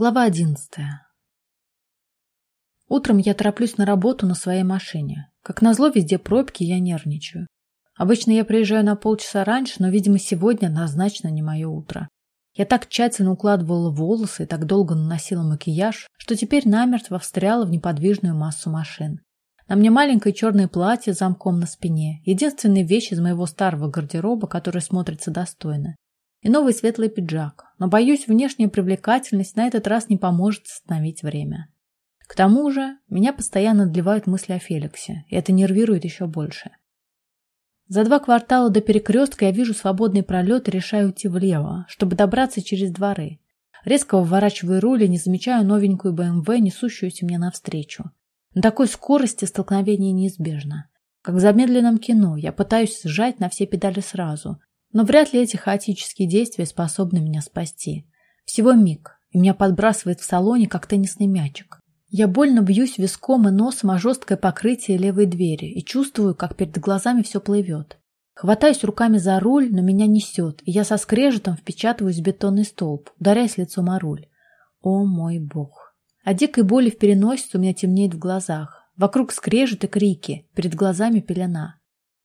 Глава одиннадцатая. Утром я тороплюсь на работу на своей машине. Как назло, везде пробки, я нервничаю. Обычно я приезжаю на полчаса раньше, но, видимо, сегодня назначено не мое утро. Я так тщательно укладывала волосы и так долго наносила макияж, что теперь намертво встряла в неподвижную массу машин. На мне маленькое черное платье с замком на спине, единственная вещь из моего старого гардероба, которая смотрится достойно. И новый светлый пиджак. Но, боюсь, внешняя привлекательность на этот раз не поможет остановить время. К тому же, меня постоянно отливают мысли о Феликсе, и это нервирует еще больше. За два квартала до перекрестка я вижу свободный пролет и решаю идти влево, чтобы добраться через дворы. Резко выворачиваю руль и не замечаю новенькую БМВ, несущуюся мне навстречу. На такой скорости столкновение неизбежно. Как в замедленном кино, я пытаюсь сжать на все педали сразу, но вряд ли эти хаотические действия способны меня спасти. Всего миг, и меня подбрасывает в салоне, как теннисный мячик. Я больно бьюсь виском и носом о жесткое покрытие левой двери и чувствую, как перед глазами все плывет. Хватаюсь руками за руль, но меня несет, и я со скрежетом впечатываюсь в бетонный столб, ударяясь лицом о руль. О мой бог! От дикой боли в переносице у меня темнеет в глазах. Вокруг скрежет и крики, перед глазами пелена.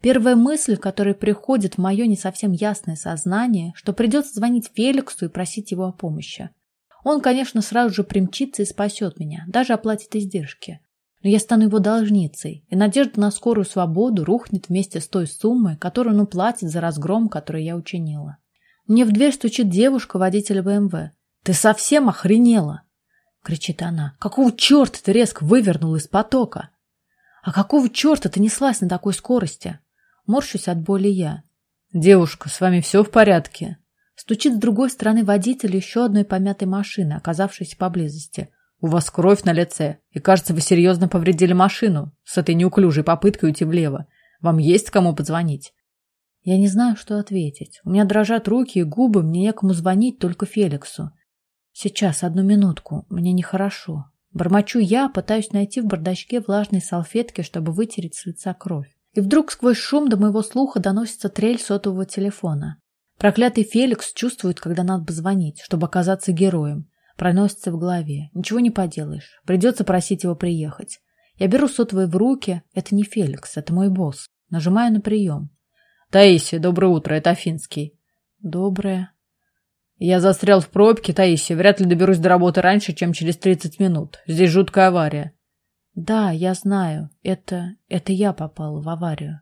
Первая мысль, которая приходит в мое не совсем ясное сознание, что придется звонить Феликсу и просить его о помощи. Он, конечно, сразу же примчится и спасет меня, даже оплатит издержки. Но я стану его должницей, и надежда на скорую свободу рухнет вместе с той суммой, которую он уплатит за разгром, который я учинила. Мне в дверь стучит девушка, водителя БМВ. «Ты совсем охренела!» — кричит она. «Какого черта ты резко вывернула из потока?» «А какого черта ты неслась на такой скорости?» Морщусь от боли я. «Девушка, с вами все в порядке?» Стучит с другой стороны водитель еще одной помятой машины, оказавшейся поблизости. «У вас кровь на лице, и, кажется, вы серьезно повредили машину с этой неуклюжей попыткой уйти влево. Вам есть кому позвонить?» Я не знаю, что ответить. У меня дрожат руки и губы, мне некому звонить, только Феликсу. Сейчас, одну минутку, мне нехорошо. Бормочу я, пытаюсь найти в бардачке влажные салфетки, чтобы вытереть с лица кровь. И вдруг сквозь шум до моего слуха доносится трель сотового телефона. Проклятый Феликс чувствует, когда надо позвонить, чтобы оказаться героем. Проносится в голове. Ничего не поделаешь. Придется просить его приехать. Я беру сотовый в руки. Это не Феликс, это мой босс. Нажимаю на прием. Таисия, доброе утро, это Афинский. Доброе. Я застрял в пробке, Таисия. Вряд ли доберусь до работы раньше, чем через 30 минут. Здесь жуткая авария. Да, я знаю. Это... это я попал в аварию.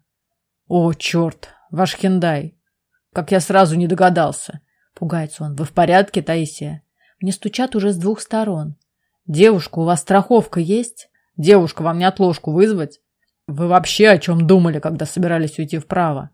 О, черт. Ваш Хендай. Как я сразу не догадался. Пугается он. Вы в порядке, Таисия? Мне стучат уже с двух сторон. Девушка, у вас страховка есть? Девушка, вам не отложку вызвать? Вы вообще о чем думали, когда собирались уйти вправо?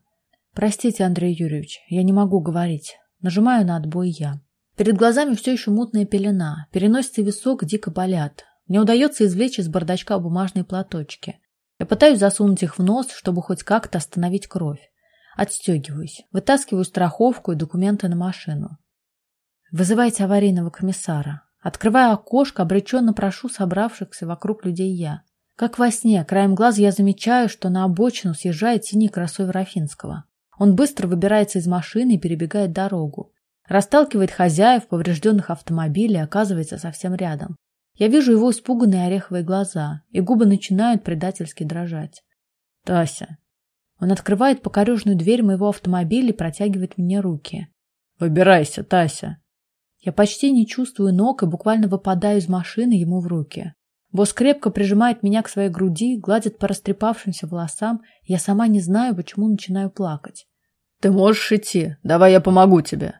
Простите, Андрей Юрьевич, я не могу говорить. Нажимаю на отбой я. Перед глазами все еще мутная пелена. Переносится висок дико болят. Мне удается извлечь из бардачка бумажные платочки. Я пытаюсь засунуть их в нос, чтобы хоть как-то остановить кровь. Отстегиваюсь, вытаскиваю страховку и документы на машину. Вызывайте аварийного комиссара. Открываю окошко, обреченно прошу собравшихся вокруг людей я. Как во сне, краем глаз я замечаю, что на обочину съезжает синий кроссовер Афинского. Он быстро выбирается из машины и перебегает дорогу. Расталкивает хозяев поврежденных автомобилей и оказывается совсем рядом. Я вижу его испуганные ореховые глаза, и губы начинают предательски дрожать. «Тася, он открывает покорежную дверь моего автомобиля и протягивает мне руки. «Выбирайся, Тася!» Я почти не чувствую ног и буквально выпадаю из машины ему в руки. Босс крепко прижимает меня к своей груди, гладит по растрепавшимся волосам, я сама не знаю, почему начинаю плакать. «Ты можешь идти. Давай я помогу тебе».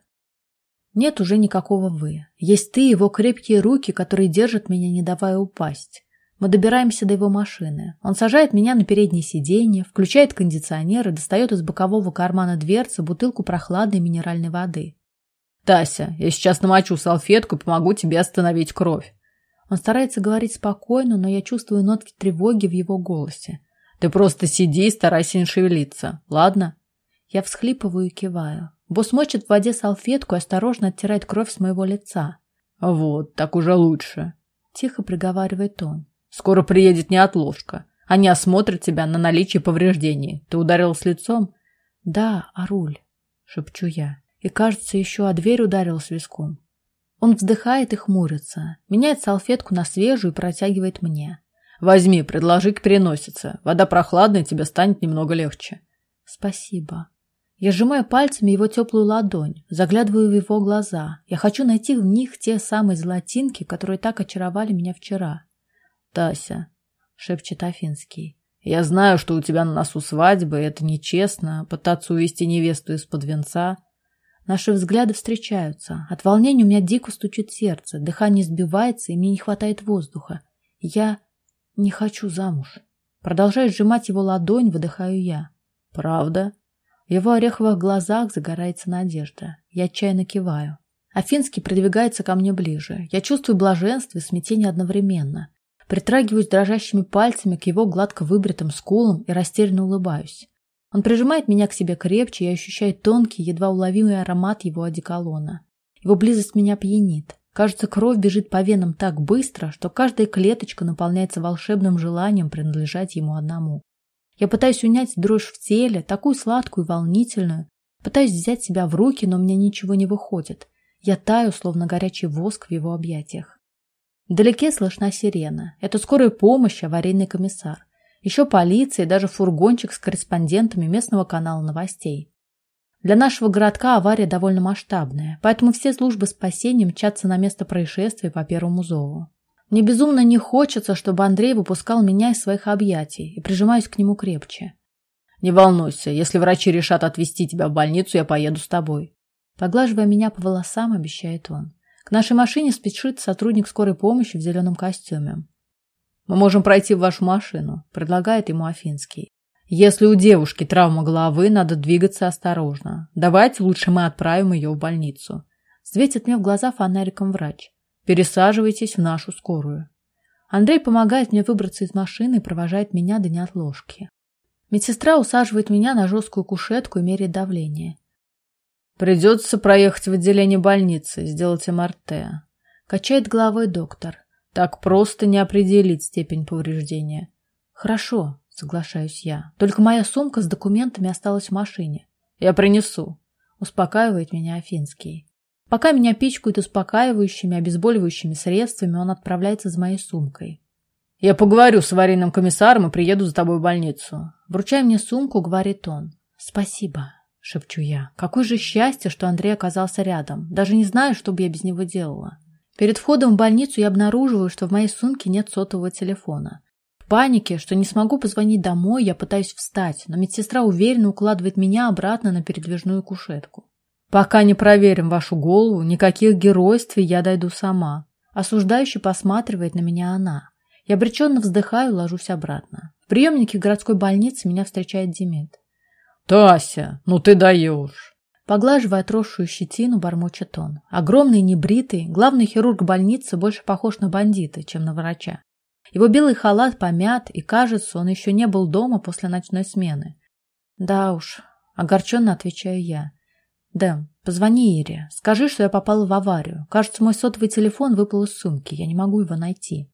Нет уже никакого «вы». Есть ты, его крепкие руки, которые держат меня, не давая упасть. Мы добираемся до его машины. Он сажает меня на переднее сиденье, включает кондиционер и достает из бокового кармана дверцы бутылку прохладной минеральной воды. «Тася, я сейчас намочу салфетку и помогу тебе остановить кровь». Он старается говорить спокойно, но я чувствую нотки тревоги в его голосе. «Ты просто сиди и старайся не шевелиться, ладно?» Я всхлипываю и киваю. Босс мочит в воде салфетку и осторожно оттирает кровь с моего лица. «Вот, так уже лучше», — тихо приговаривает он. Скоро приедет неотложка. Они осмотрят тебя на наличие повреждений. Ты ударил с лицом? Да, а руль, шепчу я. И, кажется, еще о дверь ударил с виском. Он вздыхает и хмурится, меняет салфетку на свежую и протягивает мне. Возьми, предложи к переносице. Вода прохладная, тебе станет немного легче. Спасибо. Я сжимаю пальцами его теплую ладонь, заглядываю в его глаза. Я хочу найти в них те самые золотинки, которые так очаровали меня вчера. Тася, шепчет Афинский. Я знаю, что у тебя на носу свадьба, и это нечестно, пытаться увести невесту из-под венца. Наши взгляды встречаются. От волнения у меня дико стучит сердце, дыхание сбивается, и мне не хватает воздуха. Я не хочу замуж. Продолжаю сжимать его ладонь, выдыхаю я. Правда? В его ореховых глазах загорается надежда. Я отчаянно киваю. Афинский придвигается ко мне ближе. Я чувствую блаженство и смятение одновременно. Притрагиваюсь дрожащими пальцами к его гладко выбритым скулам и растерянно улыбаюсь. Он прижимает меня к себе крепче и ощущаю тонкий, едва уловимый аромат его одеколона. Его близость меня пьянит. Кажется, кровь бежит по венам так быстро, что каждая клеточка наполняется волшебным желанием принадлежать ему одному. Я пытаюсь унять дрожь в теле, такую сладкую и волнительную. Пытаюсь взять себя в руки, но у меня ничего не выходит. Я таю, словно горячий воск в его объятиях. Вдалеке слышна сирена. Это скорая помощь, аварийный комиссар. Еще полиция и даже фургончик с корреспондентами местного канала новостей. Для нашего городка авария довольно масштабная, поэтому все службы спасения мчатся на место происшествия по первому зову. Мне безумно не хочется, чтобы Андрей выпускал меня из своих объятий и прижимаюсь к нему крепче. Не волнуйся, если врачи решат отвезти тебя в больницу, я поеду с тобой. Поглаживая меня по волосам, обещает он. К нашей машине спешит сотрудник скорой помощи в зеленом костюме. Мы можем пройти в вашу машину, предлагает ему Афинский. Если у девушки травма головы, надо двигаться осторожно. Давайте лучше мы отправим ее в больницу. Светит мне в глаза фонариком врач. Пересаживайтесь в нашу скорую. Андрей помогает мне выбраться из машины и провожает меня до неотложки. Медсестра усаживает меня на жесткую кушетку и меряет давление. Придется проехать в отделение больницы, сделать МРТ. Качает головой доктор. Так просто не определить степень повреждения. Хорошо, соглашаюсь я. Только моя сумка с документами осталась в машине. Я принесу. Успокаивает меня Афинский. Пока меня пичкают успокаивающими, обезболивающими средствами, он отправляется за моей сумкой. «Я поговорю с аварийным комиссаром и приеду за тобой в больницу». Вручая мне сумку, говорит он. «Спасибо», — шепчу я. «Какое же счастье, что Андрей оказался рядом. Даже не знаю, что бы я без него делала». Перед входом в больницу я обнаруживаю, что в моей сумке нет сотового телефона. В панике, что не смогу позвонить домой, я пытаюсь встать, но медсестра уверенно укладывает меня обратно на передвижную кушетку. Пока не проверим вашу голову, никаких геройств я дойду сама. Осуждающе посматривает на меня она. Я обреченно вздыхаю и ложусь обратно. В приемнике городской больницы меня встречает Демид. «Тася, ну ты даешь!» Поглаживая отросшую щетину, бормочет он. Огромный, небритый, главный хирург больницы больше похож на бандита, чем на врача. Его белый халат помят, и, кажется, он еще не был дома после ночной смены. Да уж, огорченно отвечаю я. Дэм, позвони Ире. Скажи, что я попала в аварию. Кажется, мой сотовый телефон выпал из сумки. Я не могу его найти.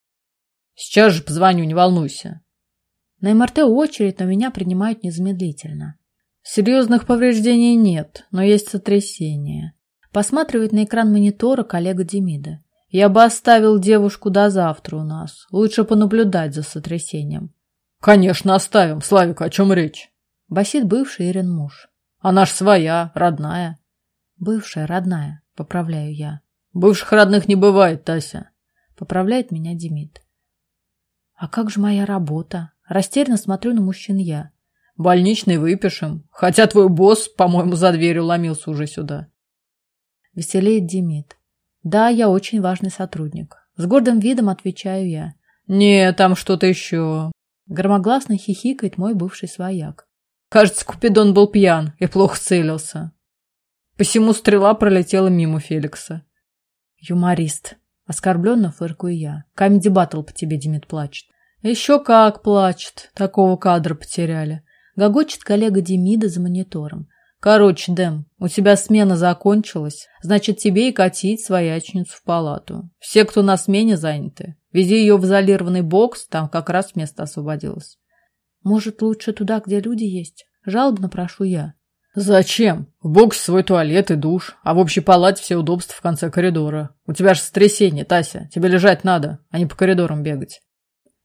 Сейчас же позвоню, не волнуйся. На МРТ очередь, но меня принимают незамедлительно. Серьезных повреждений нет, но есть сотрясение. Посматривает на экран монитора коллега Демида. Я бы оставил девушку до завтра у нас. Лучше понаблюдать за сотрясением. Конечно, оставим. Славик, о чем речь? Басит бывший Ирин муж. Она ж своя, родная. Бывшая, родная, поправляю я. Бывших родных не бывает, Тася. Поправляет меня Демид. А как же моя работа? Растерянно смотрю на мужчин я. Больничный выпишем. Хотя твой босс, по-моему, за дверью ломился уже сюда. Веселеет Демид. Да, я очень важный сотрудник. С гордым видом отвечаю я. Не, там что-то еще. Громогласно хихикает мой бывший свояк. Кажется, Купидон был пьян и плохо целился. Посему стрела пролетела мимо Феликса. Юморист. Оскорбленно фыркую я. Камеди Баттл по тебе, Демид, плачет. Еще как плачет. Такого кадра потеряли. Гогочет коллега Демида за монитором. Короче, Дэм, у тебя смена закончилась. Значит, тебе и катить своячницу в палату. Все, кто на смене заняты. Вези ее в изолированный бокс, там как раз место освободилось. Может, лучше туда, где люди есть? Жалобно прошу я. Зачем? В боксе свой туалет и душ, а в общей палате все удобства в конце коридора. У тебя же сотрясение, Тася. Тебе лежать надо, а не по коридорам бегать.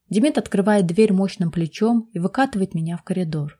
Демид открывает дверь мощным плечом и выкатывает меня в коридор.